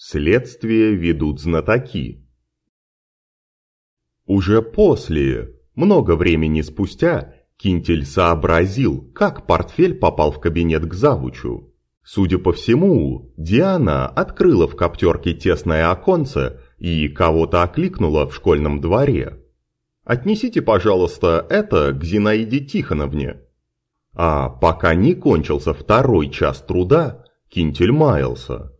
Следствие ведут знатоки. Уже после, много времени спустя, Кинтель сообразил, как портфель попал в кабинет к завучу. Судя по всему, Диана открыла в коптерке тесное оконце и кого-то окликнула в школьном дворе. «Отнесите, пожалуйста, это к Зинаиде Тихоновне». А пока не кончился второй час труда, Кинтель маялся.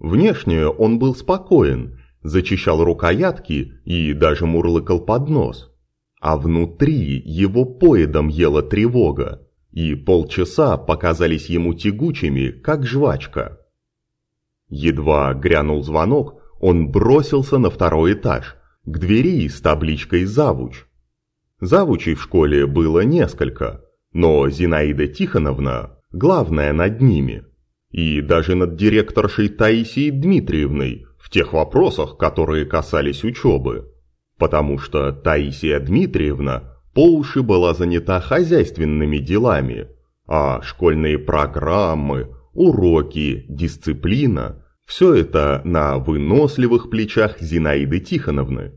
Внешне он был спокоен, зачищал рукоятки и даже мурлыкал под нос. А внутри его поедом ела тревога, и полчаса показались ему тягучими, как жвачка. Едва грянул звонок, он бросился на второй этаж, к двери с табличкой «Завуч». Завучей в школе было несколько, но Зинаида Тихоновна – главная над ними – и даже над директоршей Таисией Дмитриевной в тех вопросах, которые касались учебы. Потому что Таисия Дмитриевна по уши была занята хозяйственными делами, а школьные программы, уроки, дисциплина – все это на выносливых плечах Зинаиды Тихоновны.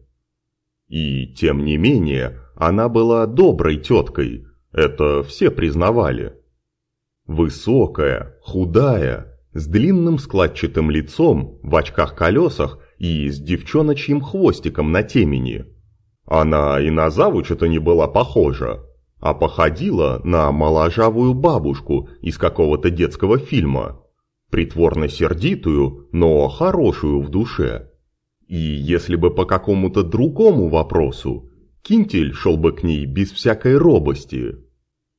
И тем не менее, она была доброй теткой, это все признавали. Высокая, худая, с длинным складчатым лицом, в очках-колесах и с девчоночьим хвостиком на темени. Она и на завуча-то не была похожа, а походила на моложавую бабушку из какого-то детского фильма, притворно сердитую, но хорошую в душе. И если бы по какому-то другому вопросу, Кинтель шел бы к ней без всякой робости.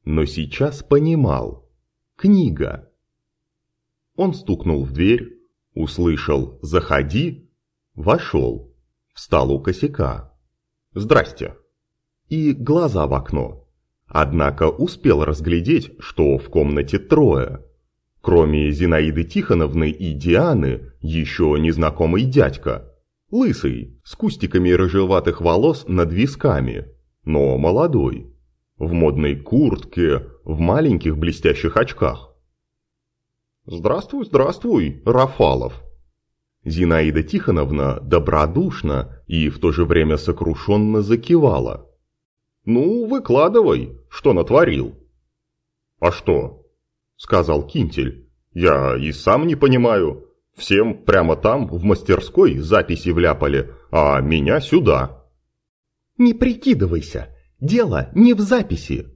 Но сейчас понимал – Книга. Он стукнул в дверь, услышал «Заходи», вошел, встал у косяка. «Здрасте». И глаза в окно. Однако успел разглядеть, что в комнате трое. Кроме Зинаиды Тихоновны и Дианы, еще незнакомый дядька. Лысый, с кустиками рыжеватых волос над висками, но молодой в модной куртке, в маленьких блестящих очках. «Здравствуй, здравствуй, Рафалов!» Зинаида Тихоновна добродушно и в то же время сокрушенно закивала. «Ну, выкладывай, что натворил?» «А что?» — сказал Кинтель. «Я и сам не понимаю. Всем прямо там, в мастерской, записи вляпали, а меня сюда». «Не прикидывайся!» Дело не в записи.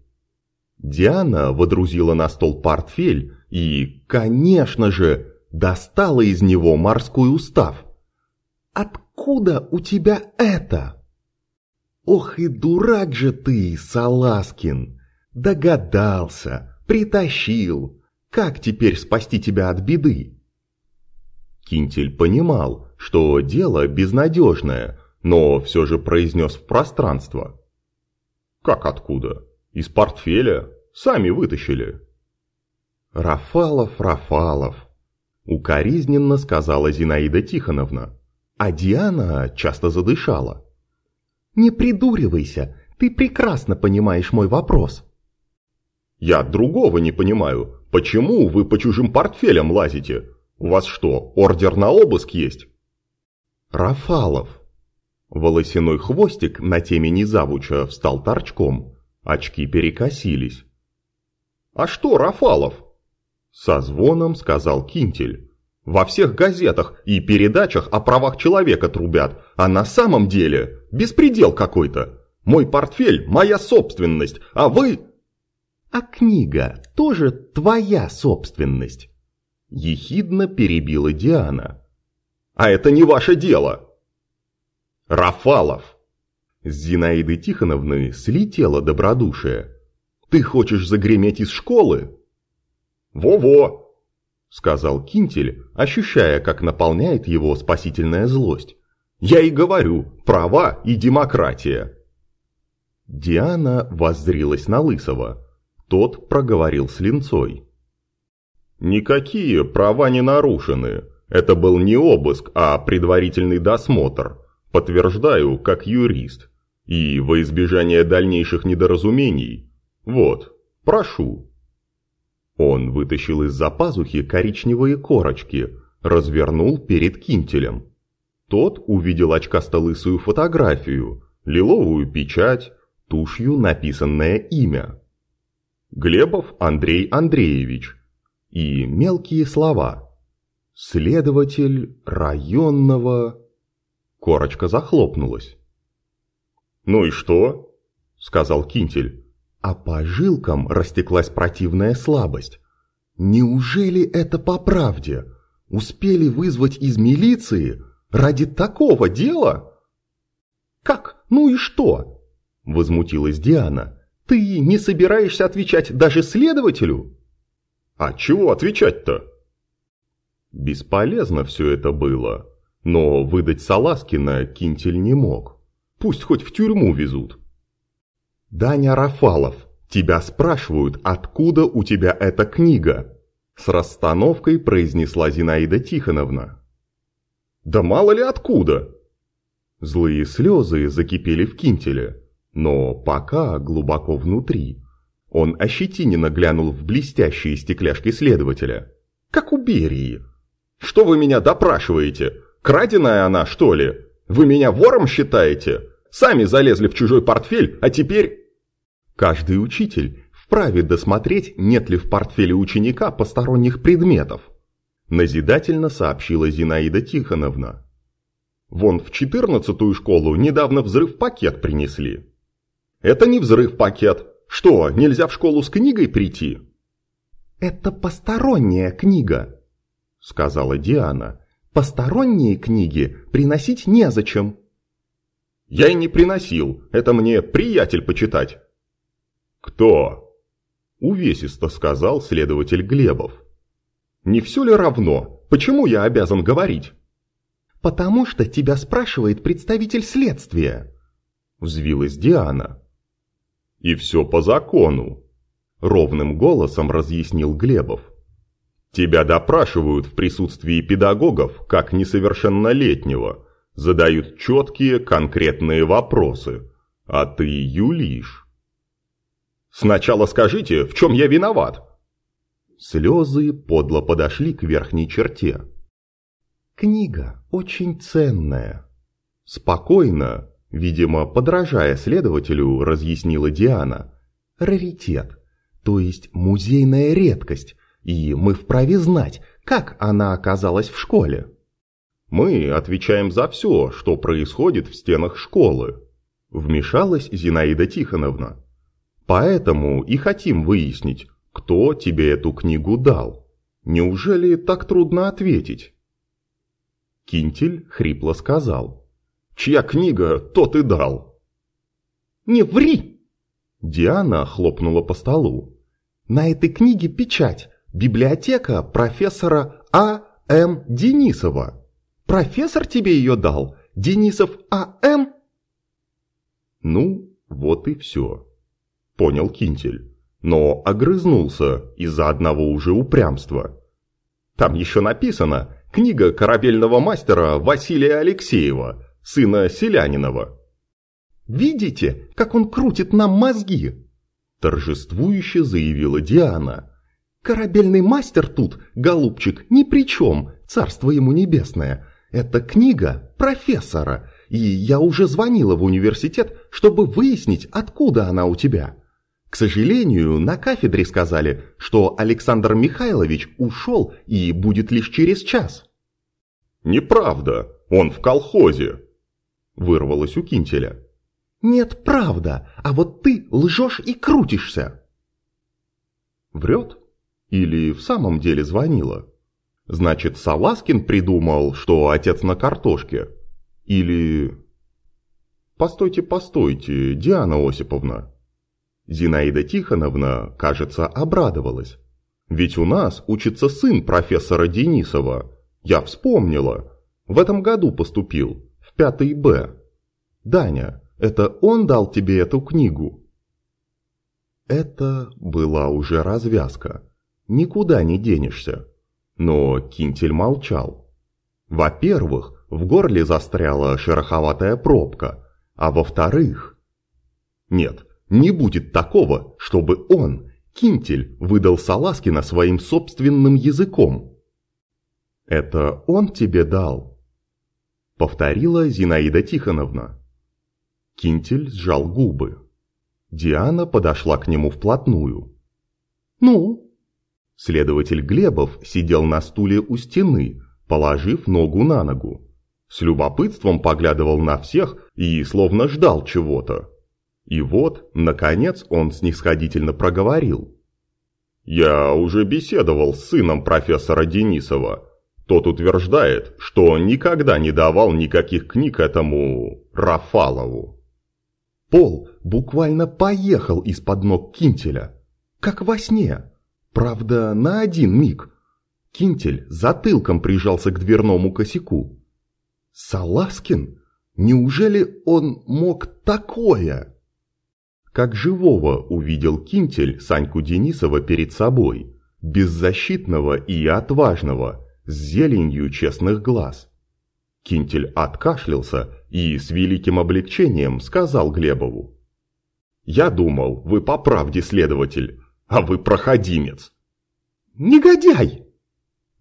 Диана водрузила на стол портфель и, конечно же, достала из него морской устав. «Откуда у тебя это?» «Ох и дурак же ты, Саласкин! Догадался, притащил. Как теперь спасти тебя от беды?» Кинтель понимал, что дело безнадежное, но все же произнес в пространство. «Как откуда? Из портфеля? Сами вытащили». «Рафалов, Рафалов», — укоризненно сказала Зинаида Тихоновна, а Диана часто задышала. «Не придуривайся, ты прекрасно понимаешь мой вопрос». «Я другого не понимаю. Почему вы по чужим портфелям лазите? У вас что, ордер на обыск есть?» «Рафалов, Волосяной хвостик на темени завуча встал торчком, очки перекосились. «А что, Рафалов?» Со звоном сказал Кинтель. «Во всех газетах и передачах о правах человека трубят, а на самом деле беспредел какой-то. Мой портфель – моя собственность, а вы...» «А книга тоже твоя собственность?» Ехидно перебила Диана. «А это не ваше дело!» Рафалов!» С Зинаиды Тихоновны слетело добродушие. «Ты хочешь загреметь из школы?» «Во-во!» — сказал Кинтель, ощущая, как наполняет его спасительная злость. «Я и говорю, права и демократия!» Диана воззрилась на Лысого. Тот проговорил с линцой. «Никакие права не нарушены. Это был не обыск, а предварительный досмотр. Подтверждаю, как юрист. И во избежание дальнейших недоразумений. Вот, прошу. Он вытащил из-за пазухи коричневые корочки, развернул перед Кинтелем. Тот увидел очкасто-лысую фотографию, лиловую печать, тушью написанное имя. Глебов Андрей Андреевич. И мелкие слова. Следователь районного... Корочка захлопнулась. «Ну и что?» — сказал Кинтель. А по жилкам растеклась противная слабость. Неужели это по правде? Успели вызвать из милиции ради такого дела? Как? Ну и что? Возмутилась Диана. Ты не собираешься отвечать даже следователю? А чего отвечать-то? Бесполезно все это было, но выдать Саласкина Кинтель не мог. Пусть хоть в тюрьму везут. «Даня Рафалов, тебя спрашивают, откуда у тебя эта книга?» С расстановкой произнесла Зинаида Тихоновна. «Да мало ли откуда!» Злые слезы закипели в кинтеле, но пока глубоко внутри. Он ощетиненно глянул в блестящие стекляшки следователя. «Как у Берии!» «Что вы меня допрашиваете? Краденая она, что ли? Вы меня вором считаете? Сами залезли в чужой портфель, а теперь...» Каждый учитель вправе досмотреть, нет ли в портфеле ученика посторонних предметов. Назидательно сообщила Зинаида Тихоновна. Вон в четырнадцатую школу недавно взрыв-пакет принесли. Это не взрыв-пакет. Что, нельзя в школу с книгой прийти? Это посторонняя книга, сказала Диана. Посторонние книги приносить незачем. Я и не приносил, это мне приятель почитать. «Кто?» – увесисто сказал следователь Глебов. «Не все ли равно? Почему я обязан говорить?» «Потому что тебя спрашивает представитель следствия», – взвилась Диана. «И все по закону», – ровным голосом разъяснил Глебов. «Тебя допрашивают в присутствии педагогов, как несовершеннолетнего, задают четкие конкретные вопросы, а ты юлишь». Сначала скажите, в чем я виноват?» Слезы подло подошли к верхней черте. «Книга очень ценная». Спокойно, видимо, подражая следователю, разъяснила Диана. «Раритет, то есть музейная редкость, и мы вправе знать, как она оказалась в школе». «Мы отвечаем за все, что происходит в стенах школы», вмешалась Зинаида Тихоновна. Поэтому и хотим выяснить, кто тебе эту книгу дал. Неужели так трудно ответить?» Кинтель хрипло сказал. «Чья книга, тот и дал». «Не ври!» Диана хлопнула по столу. «На этой книге печать. Библиотека профессора А. М. Денисова. Профессор тебе ее дал? Денисов А. М.?» Ну, вот и все понял Кинтель, но огрызнулся из-за одного уже упрямства. Там еще написано «Книга корабельного мастера Василия Алексеева, сына Селянинова». «Видите, как он крутит нам мозги?» Торжествующе заявила Диана. «Корабельный мастер тут, голубчик, ни при чем, царство ему небесное. Это книга профессора, и я уже звонила в университет, чтобы выяснить, откуда она у тебя». К сожалению, на кафедре сказали, что Александр Михайлович ушел и будет лишь через час. «Неправда, он в колхозе», – вырвалось у Кинтеля. «Нет, правда, а вот ты лжешь и крутишься». Врет? Или в самом деле звонила? Значит, Саласкин придумал, что отец на картошке? Или... Постойте, постойте, Диана Осиповна. Зинаида Тихоновна, кажется, обрадовалась. Ведь у нас учится сын профессора Денисова. Я вспомнила. В этом году поступил, в пятый Б. Даня, это он дал тебе эту книгу? Это была уже развязка. Никуда не денешься. Но Кинтель молчал. Во-первых, в горле застряла шероховатая пробка, а во-вторых... Нет, не будет такого, чтобы он, Кинтель, выдал Саласкина своим собственным языком. Это он тебе дал?» Повторила Зинаида Тихоновна. Кинтель сжал губы. Диана подошла к нему вплотную. «Ну?» Следователь Глебов сидел на стуле у стены, положив ногу на ногу. С любопытством поглядывал на всех и словно ждал чего-то. И вот, наконец, он снисходительно проговорил. «Я уже беседовал с сыном профессора Денисова. Тот утверждает, что никогда не давал никаких книг этому Рафалову». Пол буквально поехал из-под ног Кинтеля, как во сне. Правда, на один миг. Кинтель затылком прижался к дверному косяку. Саласкин? Неужели он мог такое? Как живого увидел Кинтель Саньку Денисова перед собой, беззащитного и отважного, с зеленью честных глаз. Кинтель откашлялся и с великим облегчением сказал Глебову. «Я думал, вы по правде следователь, а вы проходимец». «Негодяй!»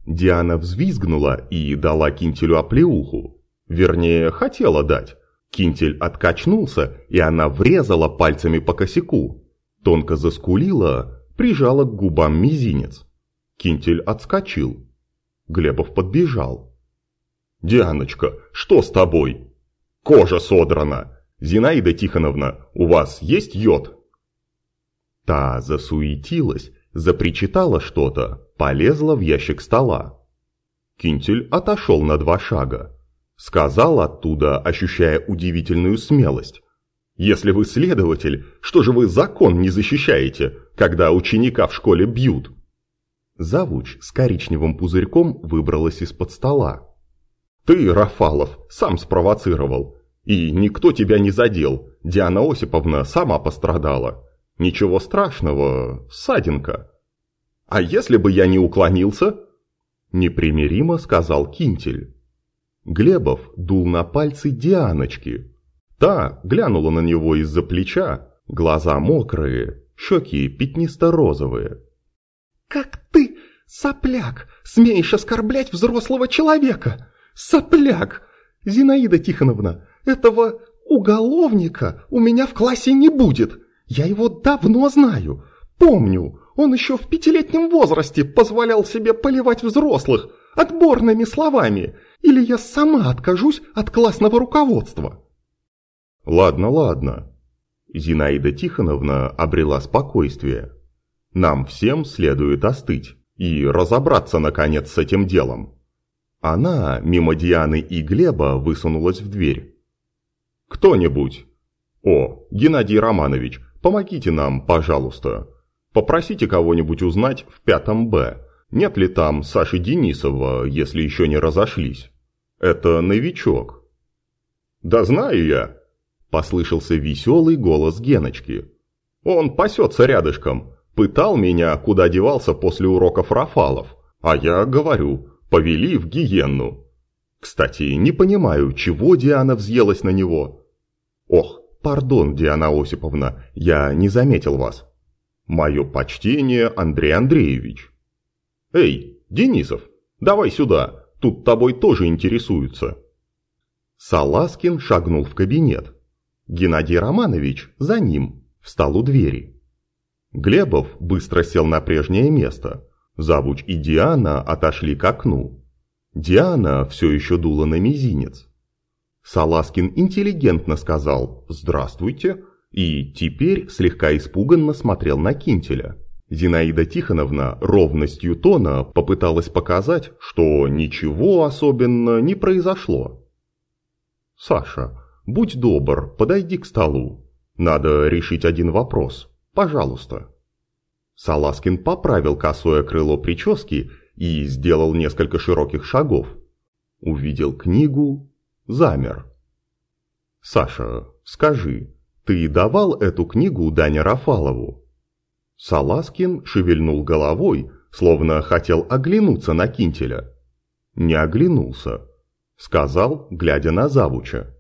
Диана взвизгнула и дала Кинтелю оплеуху. Вернее, хотела дать. Кинтель откачнулся, и она врезала пальцами по косяку. Тонко заскулила, прижала к губам мизинец. Кинтель отскочил. Глебов подбежал. «Дианочка, что с тобой?» «Кожа содрана! Зинаида Тихоновна, у вас есть йод?» Та засуетилась, запричитала что-то, полезла в ящик стола. Кинтель отошел на два шага. Сказал оттуда, ощущая удивительную смелость. «Если вы следователь, что же вы закон не защищаете, когда ученика в школе бьют?» Завуч с коричневым пузырьком выбралась из-под стола. «Ты, Рафалов, сам спровоцировал. И никто тебя не задел. Диана Осиповна сама пострадала. Ничего страшного, ссадинка». «А если бы я не уклонился?» Непримиримо сказал Кинтель. Глебов дул на пальцы Дианочки. Та глянула на него из-за плеча, глаза мокрые, щеки пятнисто-розовые. «Как ты, сопляк, смеешь оскорблять взрослого человека? Сопляк! Зинаида Тихоновна, этого уголовника у меня в классе не будет. Я его давно знаю, помню, он еще в пятилетнем возрасте позволял себе поливать взрослых отборными словами или я сама откажусь от классного руководства?» «Ладно, ладно». Зинаида Тихоновна обрела спокойствие. «Нам всем следует остыть и разобраться, наконец, с этим делом». Она, мимо Дианы и Глеба, высунулась в дверь. «Кто-нибудь? О, Геннадий Романович, помогите нам, пожалуйста. Попросите кого-нибудь узнать в пятом Б, нет ли там Саши Денисова, если еще не разошлись? Это новичок. Да знаю я, послышался веселый голос Геночки. Он пасется рядышком, пытал меня, куда девался после уроков Рафалов, а я говорю, повели в гиенну. Кстати, не понимаю, чего Диана взъелась на него. Ох, пардон, Диана Осиповна, я не заметил вас. Мое почтение, Андрей Андреевич. «Эй, Денисов, давай сюда, тут тобой тоже интересуются». Саласкин шагнул в кабинет. Геннадий Романович за ним, встал у двери. Глебов быстро сел на прежнее место. Завуч и Диана отошли к окну. Диана все еще дула на мизинец. Саласкин интеллигентно сказал «Здравствуйте» и теперь слегка испуганно смотрел на Кинтеля. Зинаида Тихоновна ровностью тона попыталась показать, что ничего особенно не произошло. «Саша, будь добр, подойди к столу. Надо решить один вопрос. Пожалуйста». Саласкин поправил косое крыло прически и сделал несколько широких шагов. Увидел книгу, замер. «Саша, скажи, ты давал эту книгу Дане Рафалову?» Саласкин шевельнул головой, словно хотел оглянуться на Кинтеля. Не оглянулся. Сказал, глядя на завуча.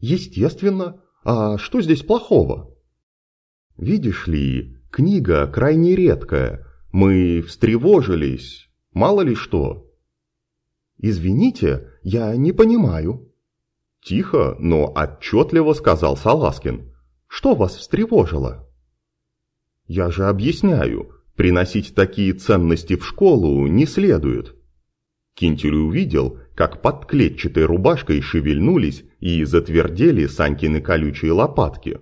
«Естественно. А что здесь плохого?» «Видишь ли, книга крайне редкая. Мы встревожились. Мало ли что». «Извините, я не понимаю». Тихо, но отчетливо сказал Саласкин. «Что вас встревожило?» «Я же объясняю, приносить такие ценности в школу не следует». Кинтель увидел, как под клетчатой рубашкой шевельнулись и затвердели Санькины колючие лопатки.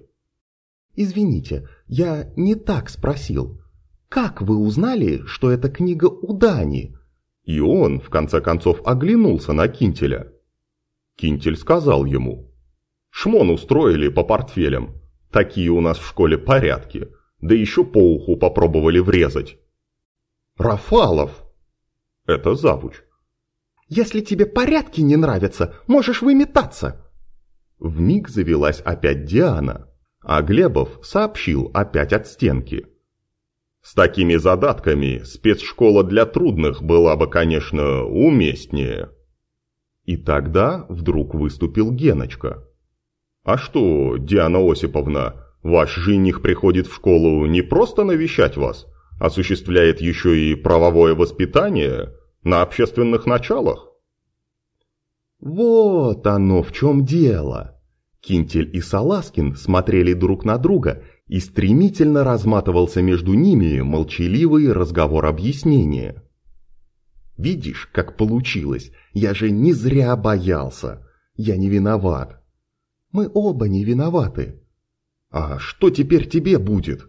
«Извините, я не так спросил. Как вы узнали, что это книга у Дани?» И он, в конце концов, оглянулся на Кинтеля. Кинтель сказал ему. «Шмон устроили по портфелям. Такие у нас в школе порядки. Да еще по уху попробовали врезать». «Рафалов!» «Это завуч». Если тебе порядки не нравятся, можешь выметаться. Вмиг завелась опять Диана, а Глебов сообщил опять от стенки. С такими задатками спецшкола для трудных была бы, конечно, уместнее. И тогда вдруг выступил Геночка. «А что, Диана Осиповна, ваш жених приходит в школу не просто навещать вас, осуществляет еще и правовое воспитание?» На общественных началах? Вот оно в чем дело. Кинтель и Саласкин смотрели друг на друга, и стремительно разматывался между ними молчаливый разговор объяснения. «Видишь, как получилось? Я же не зря боялся. Я не виноват. Мы оба не виноваты. А что теперь тебе будет?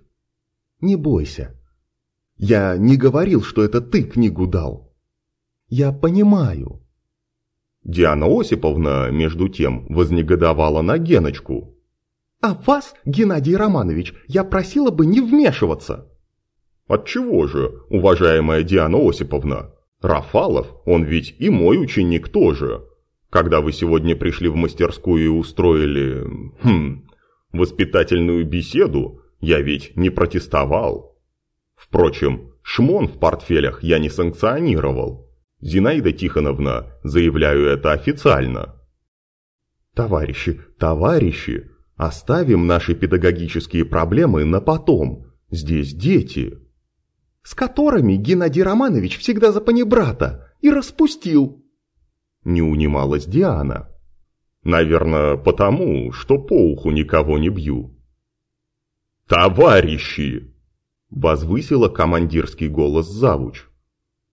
Не бойся. Я не говорил, что это ты книгу дал. Я понимаю. Диана Осиповна, между тем, вознегодовала на Геночку. А вас, Геннадий Романович, я просила бы не вмешиваться. Отчего же, уважаемая Диана Осиповна? Рафалов, он ведь и мой ученик тоже. Когда вы сегодня пришли в мастерскую и устроили... Хм... Воспитательную беседу, я ведь не протестовал. Впрочем, шмон в портфелях я не санкционировал. Зинаида Тихоновна, заявляю это официально. Товарищи, товарищи, оставим наши педагогические проблемы на потом. Здесь дети. С которыми Геннадий Романович всегда за панибрата и распустил. Не унималась Диана. Наверное, потому, что по уху никого не бью. «Товарищи!» – возвысила командирский голос завуч.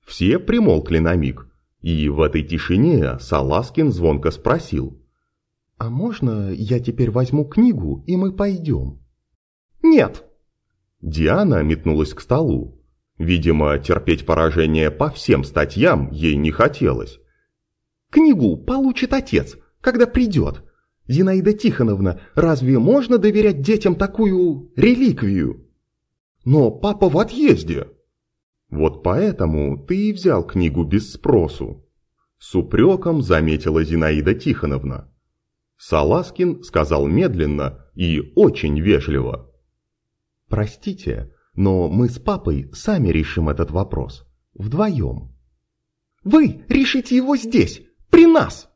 Все примолкли на миг, и в этой тишине Саласкин звонко спросил. «А можно я теперь возьму книгу, и мы пойдем?» «Нет!» Диана метнулась к столу. Видимо, терпеть поражение по всем статьям ей не хотелось. «Книгу получит отец, когда придет. Зинаида Тихоновна, разве можно доверять детям такую реликвию?» «Но папа в отъезде!» Вот поэтому ты и взял книгу без спросу. С упреком заметила Зинаида Тихоновна. Саласкин сказал медленно и очень вежливо. «Простите, но мы с папой сами решим этот вопрос. Вдвоем». «Вы решите его здесь, при нас!»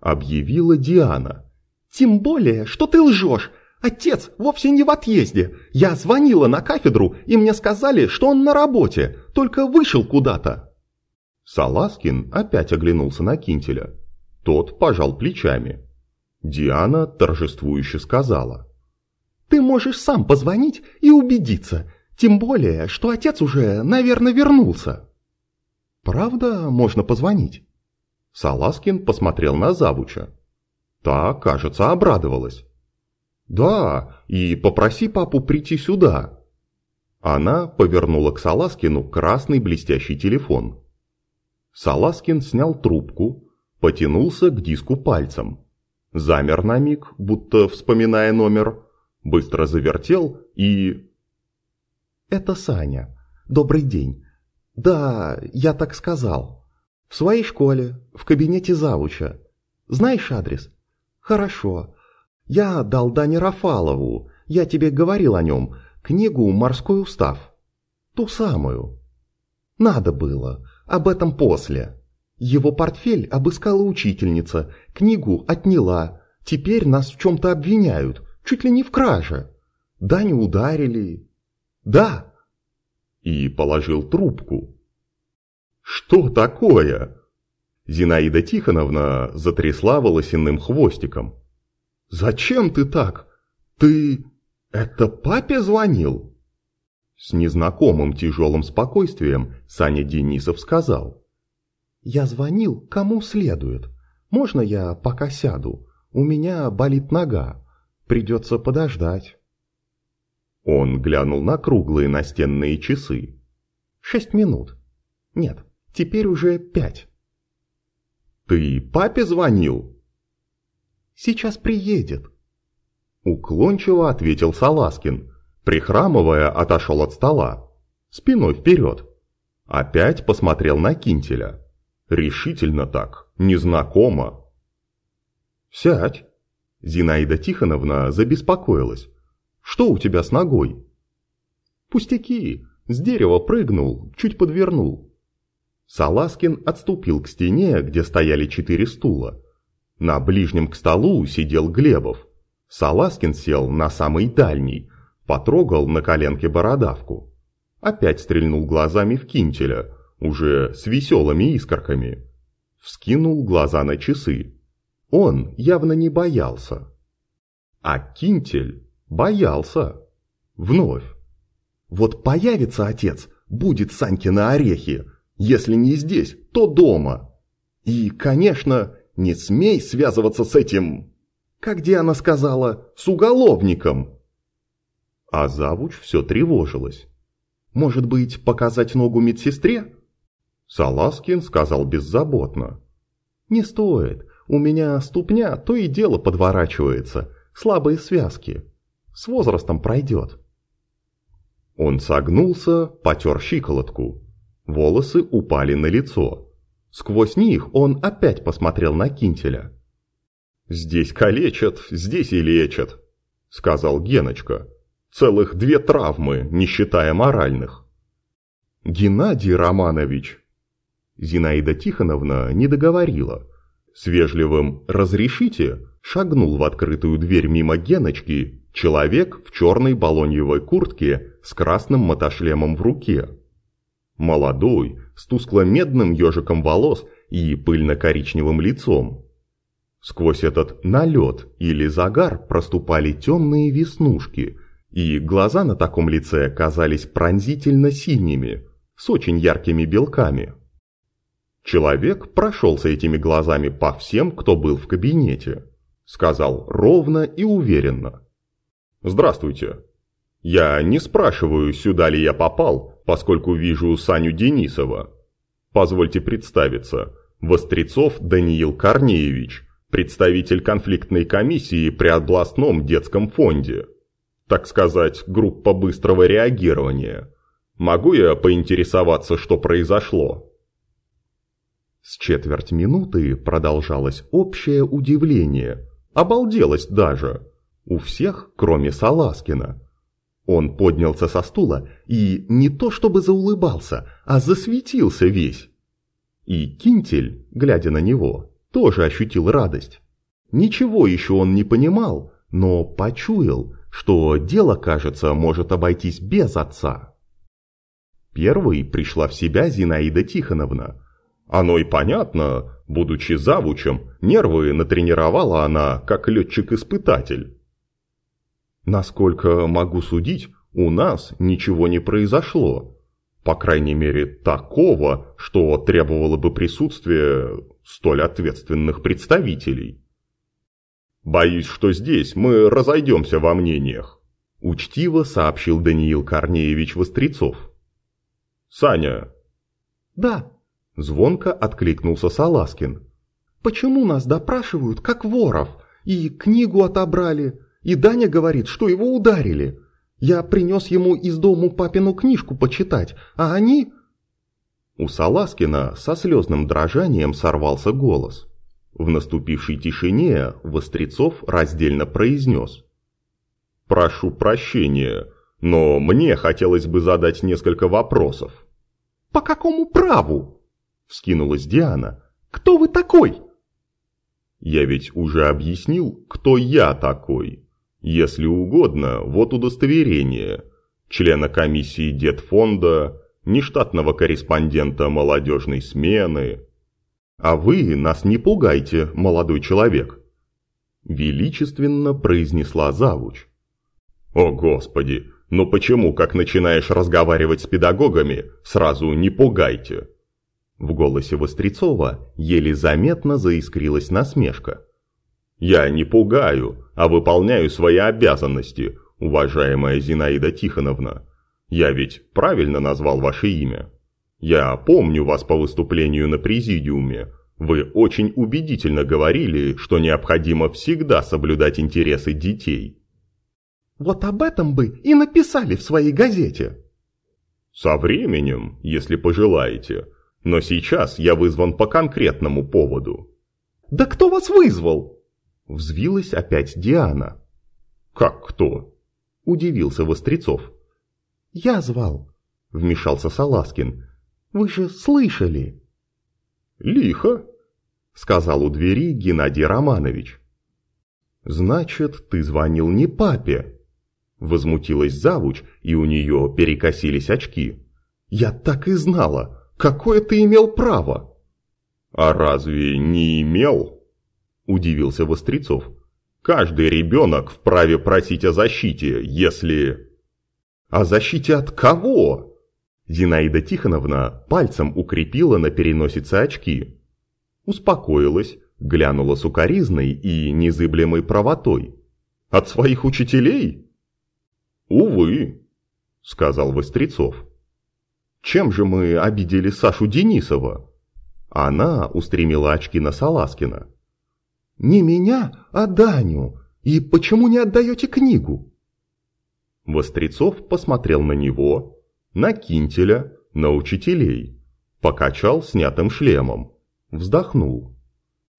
Объявила Диана. «Тем более, что ты лжешь. Отец вовсе не в отъезде. Я звонила на кафедру, и мне сказали, что он на работе, только вышел куда-то. Саласкин опять оглянулся на Кинтеля. Тот пожал плечами. Диана торжествующе сказала. «Ты можешь сам позвонить и убедиться, тем более, что отец уже, наверное, вернулся». «Правда, можно позвонить?» Саласкин посмотрел на Завуча. Та, кажется, обрадовалась. «Да, и попроси папу прийти сюда». Она повернула к Саласкину красный блестящий телефон. Саласкин снял трубку, потянулся к диску пальцем. Замер на миг, будто вспоминая номер, быстро завертел и... «Это Саня. Добрый день. Да, я так сказал. В своей школе, в кабинете завуча. Знаешь адрес? Хорошо. Я дал Дане Рафалову, я тебе говорил о нем, книгу «Морской устав». Ту самую. Надо было, об этом после. Его портфель обыскала учительница, книгу отняла. Теперь нас в чем-то обвиняют, чуть ли не в краже. Даню ударили. Да. И положил трубку. Что такое? Зинаида Тихоновна затрясла волосяным хвостиком. «Зачем ты так? Ты... это папе звонил?» С незнакомым тяжелым спокойствием Саня Денисов сказал. «Я звонил кому следует. Можно я пока сяду? У меня болит нога. Придется подождать». Он глянул на круглые настенные часы. «Шесть минут. Нет, теперь уже пять». «Ты папе звонил?» «Сейчас приедет». Уклончиво ответил Саласкин, прихрамывая, отошел от стола. Спиной вперед. Опять посмотрел на Кинтеля. Решительно так, незнакомо. «Сядь!» Зинаида Тихоновна забеспокоилась. «Что у тебя с ногой?» «Пустяки! С дерева прыгнул, чуть подвернул». Саласкин отступил к стене, где стояли четыре стула. На ближнем к столу сидел Глебов. Саласкин сел на самый дальний, потрогал на коленке бородавку. Опять стрельнул глазами в кинтеля, уже с веселыми искорками. Вскинул глаза на часы. Он явно не боялся. А кинтель боялся. Вновь. Вот появится отец, будет Саньки на орехи. Если не здесь, то дома. И, конечно, не смей связываться с этим... Как Диана сказала, с уголовником. А завуч все тревожилась. Может быть, показать ногу медсестре? Саласкин сказал беззаботно. Не стоит, у меня ступня то и дело подворачивается, слабые связки. С возрастом пройдет. Он согнулся, потер щиколотку. Волосы упали на лицо. Сквозь них он опять посмотрел на Кинтеля. «Здесь калечат, здесь и лечат», — сказал Геночка. Целых две травмы, не считая моральных. Геннадий Романович. Зинаида Тихоновна не договорила. С вежливым «разрешите» шагнул в открытую дверь мимо Геночки человек в черной балоньевой куртке с красным мотошлемом в руке. Молодой, с тускло-медным ежиком волос и пыльно-коричневым лицом. Сквозь этот налет или загар проступали темные веснушки – и глаза на таком лице казались пронзительно синими, с очень яркими белками. Человек прошелся этими глазами по всем, кто был в кабинете. Сказал ровно и уверенно. «Здравствуйте. Я не спрашиваю, сюда ли я попал, поскольку вижу Саню Денисова. Позвольте представиться. Вострецов Даниил Корнеевич, представитель конфликтной комиссии при областном детском фонде» так сказать, группа быстрого реагирования. Могу я поинтересоваться, что произошло?» С четверть минуты продолжалось общее удивление, обалделость даже, у всех, кроме Саласкина. Он поднялся со стула и не то чтобы заулыбался, а засветился весь. И Кинтель, глядя на него, тоже ощутил радость. Ничего еще он не понимал, но почуял, что дело, кажется, может обойтись без отца. Первой пришла в себя Зинаида Тихоновна. Оно и понятно, будучи завучем, нервы натренировала она, как летчик-испытатель. Насколько могу судить, у нас ничего не произошло. По крайней мере, такого, что требовало бы присутствия столь ответственных представителей. «Боюсь, что здесь мы разойдемся во мнениях», – учтиво сообщил Даниил Корнеевич Вострецов. «Саня». «Да», – звонко откликнулся Саласкин. «Почему нас допрашивают, как воров? И книгу отобрали, и Даня говорит, что его ударили. Я принес ему из дому папину книжку почитать, а они...» У Саласкина со слезным дрожанием сорвался голос. В наступившей тишине Вострецов раздельно произнес. «Прошу прощения, но мне хотелось бы задать несколько вопросов». «По какому праву?» – вскинулась Диана. «Кто вы такой?» «Я ведь уже объяснил, кто я такой. Если угодно, вот удостоверение. Члена комиссии Детфонда, нештатного корреспондента молодежной смены, А вы нас не пугайте, молодой человек. Величественно произнесла завуч. О господи, ну почему, как начинаешь разговаривать с педагогами, сразу не пугайте? В голосе Вострецова еле заметно заискрилась насмешка. «Я не пугаю, а выполняю свои обязанности, уважаемая Зинаида Тихоновна. Я ведь правильно назвал ваше имя. Я помню вас по выступлению на президиуме. Вы очень убедительно говорили, что необходимо всегда соблюдать интересы детей». «Вот об этом бы и написали в своей газете». «Со временем, если пожелаете». Но сейчас я вызван по конкретному поводу. «Да кто вас вызвал?» Взвилась опять Диана. «Как кто?» Удивился Вострецов. «Я звал», вмешался Саласкин. «Вы же слышали?» «Лихо», сказал у двери Геннадий Романович. «Значит, ты звонил не папе?» Возмутилась завуч, и у нее перекосились очки. «Я так и знала! Какое ты имел право?» «А разве не имел?» – удивился Вострецов. «Каждый ребенок вправе просить о защите, если...» «О защите от кого?» Зинаида Тихоновна пальцем укрепила на переносице очки. Успокоилась, глянула сукоризной и незыблемой правотой. «От своих учителей?» «Увы», — сказал Вострецов. Чем же мы обидели Сашу Денисова?» Она устремила очки на Саласкина. «Не меня, а Даню. И почему не отдаете книгу?» Вострецов посмотрел на него, на Кинтеля, на учителей, покачал снятым шлемом, вздохнул.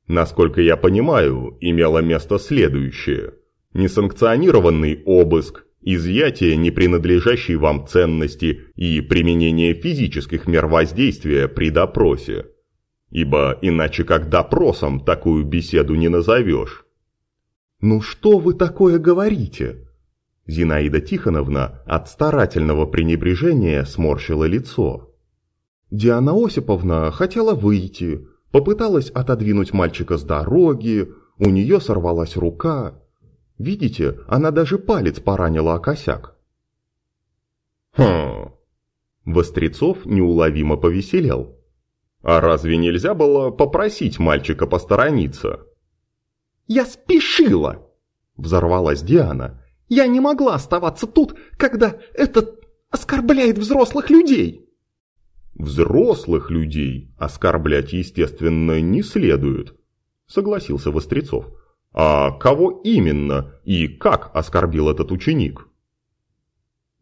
Насколько я понимаю, имело место следующее. Несанкционированный обыск, изъятие не принадлежащей вам ценности и применение физических мер воздействия при допросе. Ибо иначе как допросом такую беседу не назовешь. «Ну что вы такое говорите?» Зинаида Тихоновна от старательного пренебрежения сморщила лицо. Диана Осиповна хотела выйти, попыталась отодвинуть мальчика с дороги, у нее сорвалась рука. Видите, она даже палец поранила о косяк. Хм. Вострецов неуловимо повеселел. А разве нельзя было попросить мальчика посторониться? Я спешила! Взорвалась Диана. Я не могла оставаться тут, когда этот оскорбляет взрослых людей. Взрослых людей оскорблять, естественно, не следует, согласился Вострецов. А кого именно и как оскорбил этот ученик?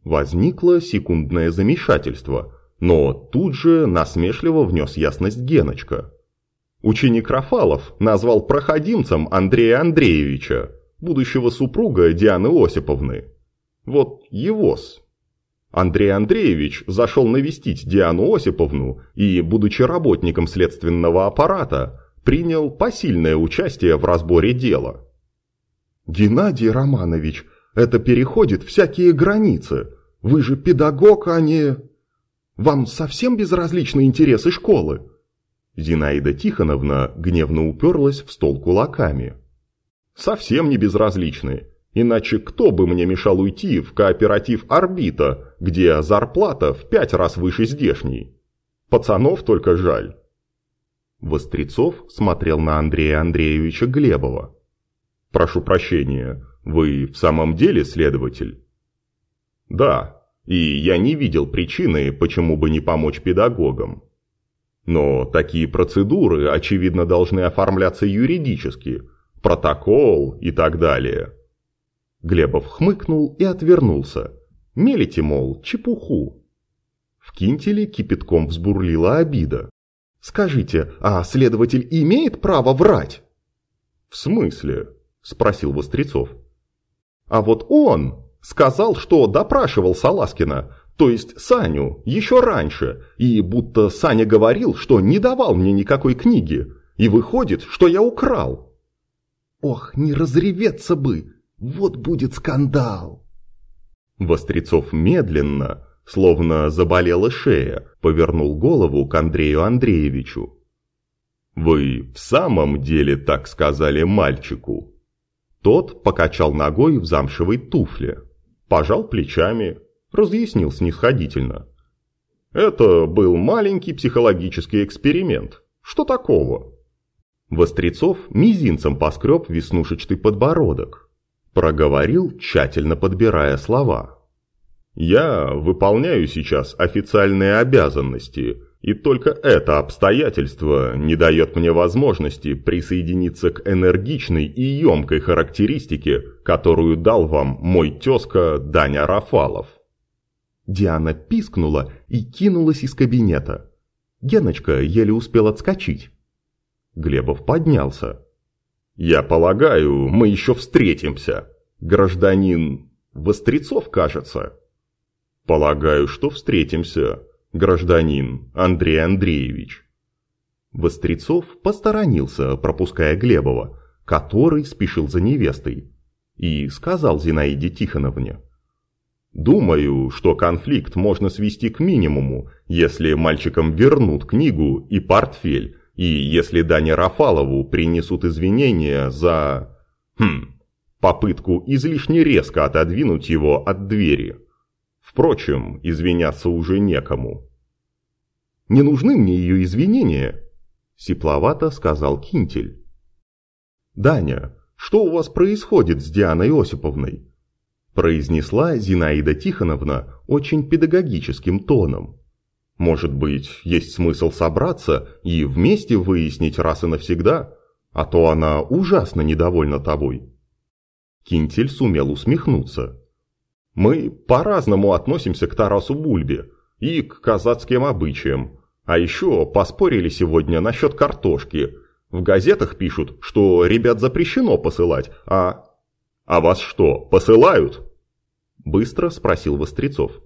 Возникло секундное замешательство, но тут же насмешливо внес ясность Геночка. Ученик Рафалов назвал проходимцем Андрея Андреевича, будущего супруга Дианы Осиповны. Вот его-с. Андрей Андреевич зашел навестить Диану Осиповну и, будучи работником следственного аппарата, принял посильное участие в разборе дела. «Геннадий Романович, это переходит всякие границы. Вы же педагог, а не... Вам совсем безразличны интересы школы?» Зинаида Тихоновна гневно уперлась в стол кулаками. «Совсем не безразличны. Иначе кто бы мне мешал уйти в кооператив «Орбита», где зарплата в пять раз выше здешней? Пацанов только жаль». Вострецов смотрел на Андрея Андреевича Глебова. «Прошу прощения, вы в самом деле следователь?» «Да, и я не видел причины, почему бы не помочь педагогам. Но такие процедуры, очевидно, должны оформляться юридически, протокол и так далее». Глебов хмыкнул и отвернулся. Мелите, мол, чепуху. В кинтеле кипятком взбурлила обида. Скажите, а следователь имеет право врать? В смысле? Спросил Вострецов. А вот он сказал, что допрашивал Саласкина, то есть Саню, еще раньше, и будто Саня говорил, что не давал мне никакой книги, и выходит, что я украл. Ох, не разреветься бы, вот будет скандал. Вострецов медленно, Словно заболела шея, повернул голову к Андрею Андреевичу. «Вы в самом деле так сказали мальчику?» Тот покачал ногой в замшевой туфле, пожал плечами, разъяснил снисходительно. «Это был маленький психологический эксперимент. Что такого?» Вострецов мизинцем поскреб веснушечный подбородок. Проговорил, тщательно подбирая слова. «Я выполняю сейчас официальные обязанности, и только это обстоятельство не дает мне возможности присоединиться к энергичной и емкой характеристике, которую дал вам мой тезка Даня Рафалов. Диана пискнула и кинулась из кабинета. Геночка еле успел отскочить. Глебов поднялся. «Я полагаю, мы еще встретимся, гражданин Вострецов, кажется?» «Полагаю, что встретимся», гражданин Андрей Андреевич. Вострецов посторонился, пропуская Глебова, который спешил за невестой, и сказал Зинаиде Тихоновне. «Думаю, что конфликт можно свести к минимуму, если мальчикам вернут книгу и портфель, и если Дане Рафалову принесут извинения за... Хм, попытку излишне резко отодвинуть его от двери». Впрочем, извиняться уже некому. «Не нужны мне ее извинения», – сипловато сказал Кинтель. «Даня, что у вас происходит с Дианой Осиповной?» произнесла Зинаида Тихоновна очень педагогическим тоном. «Может быть, есть смысл собраться и вместе выяснить раз и навсегда, а то она ужасно недовольна тобой». Кинтель сумел усмехнуться. Мы по-разному относимся к Тарасу Бульбе и к казацким обычаям. А еще поспорили сегодня насчет картошки. В газетах пишут, что ребят запрещено посылать, а... «А вас что, посылают?» Быстро спросил Вострецов.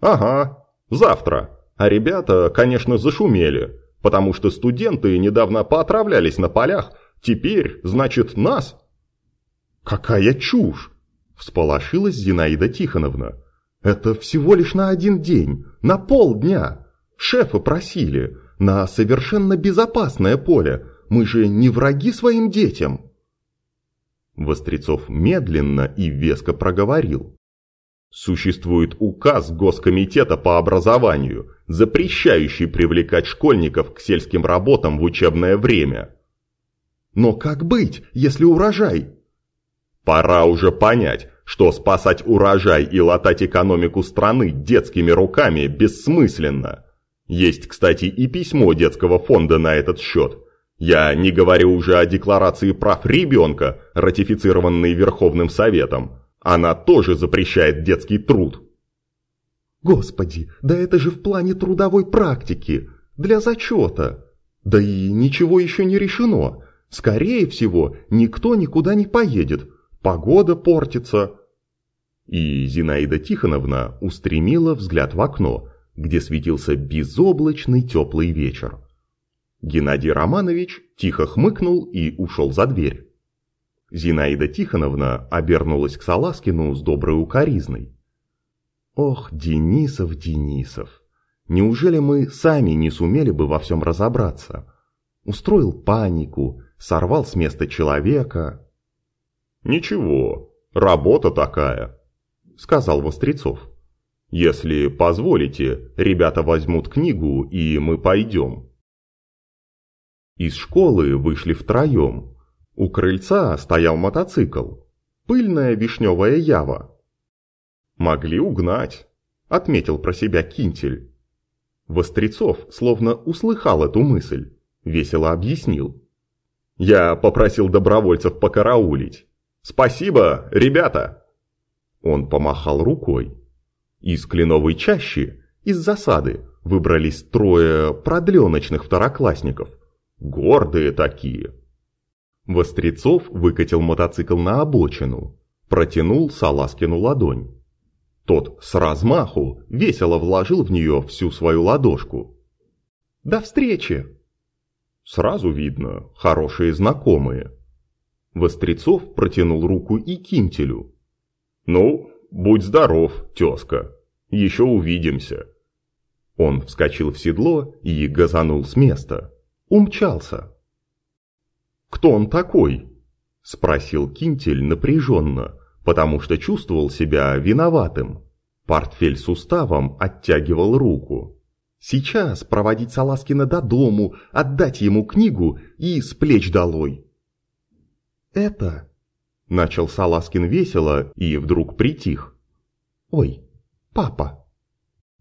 «Ага, завтра. А ребята, конечно, зашумели, потому что студенты недавно поотравлялись на полях. Теперь, значит, нас...» «Какая чушь!» Всполошилась Зинаида Тихоновна. «Это всего лишь на один день, на полдня. Шефа просили, на совершенно безопасное поле. Мы же не враги своим детям». Вострецов медленно и веско проговорил. Существует указ Госкомитета по образованию, запрещающий привлекать школьников к сельским работам в учебное время. Но как быть, если урожай? Пора уже понять, что спасать урожай и латать экономику страны детскими руками бессмысленно. Есть, кстати, и письмо детского фонда на этот счет. Я не говорю уже о декларации прав ребенка, ратифицированной Верховным Советом. Она тоже запрещает детский труд. Господи, да это же в плане трудовой практики, для зачета. Да и ничего еще не решено. Скорее всего, никто никуда не поедет, погода портится». И Зинаида Тихоновна устремила взгляд в окно, где светился безоблачный теплый вечер. Геннадий Романович тихо хмыкнул и ушел за дверь. Зинаида Тихоновна обернулась к Саласкину с доброй укоризной. «Ох, Денисов, Денисов, неужели мы сами не сумели бы во всем разобраться? Устроил панику, сорвал с места человека, «Ничего, работа такая», — сказал Вострецов. «Если позволите, ребята возьмут книгу, и мы пойдем». Из школы вышли втроем. У крыльца стоял мотоцикл. Пыльная вишневая ява. «Могли угнать», — отметил про себя Кинтель. Вострецов словно услыхал эту мысль, весело объяснил. «Я попросил добровольцев покараулить. «Спасибо, ребята!» Он помахал рукой. Из кленовой чащи, из засады, выбрались трое продленочных второклассников. Гордые такие. Вострецов выкатил мотоцикл на обочину, протянул Саласкину ладонь. Тот с размаху весело вложил в нее всю свою ладошку. «До встречи!» Сразу видно, хорошие знакомые. Вострецов протянул руку и Кинтелю. «Ну, будь здоров, тезка, еще увидимся». Он вскочил в седло и газанул с места. Умчался. кто он такой?» – спросил Кинтель напряженно, потому что чувствовал себя виноватым. Портфель с уставом оттягивал руку. «Сейчас проводить Саласкина до дому, отдать ему книгу и с плеч долой». «Это...» – начал Саласкин весело и вдруг притих. «Ой, папа!»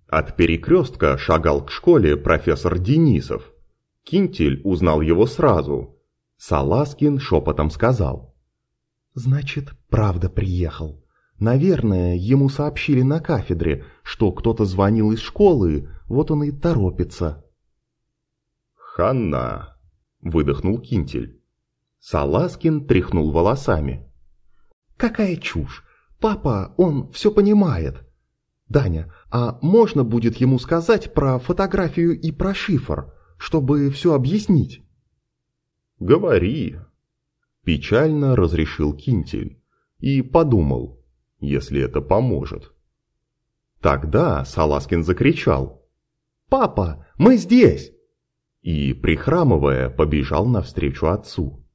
От перекрестка шагал к школе профессор Денисов. Кинтель узнал его сразу. Саласкин шепотом сказал. «Значит, правда приехал. Наверное, ему сообщили на кафедре, что кто-то звонил из школы, вот он и торопится». «Ханна!» – выдохнул Кинтель. Саласкин тряхнул волосами. «Какая чушь! Папа, он все понимает. Даня, а можно будет ему сказать про фотографию и про шифр, чтобы все объяснить?» «Говори!» – печально разрешил Кинтель и подумал, если это поможет. Тогда Саласкин закричал «Папа, мы здесь!» и, прихрамывая, побежал навстречу отцу.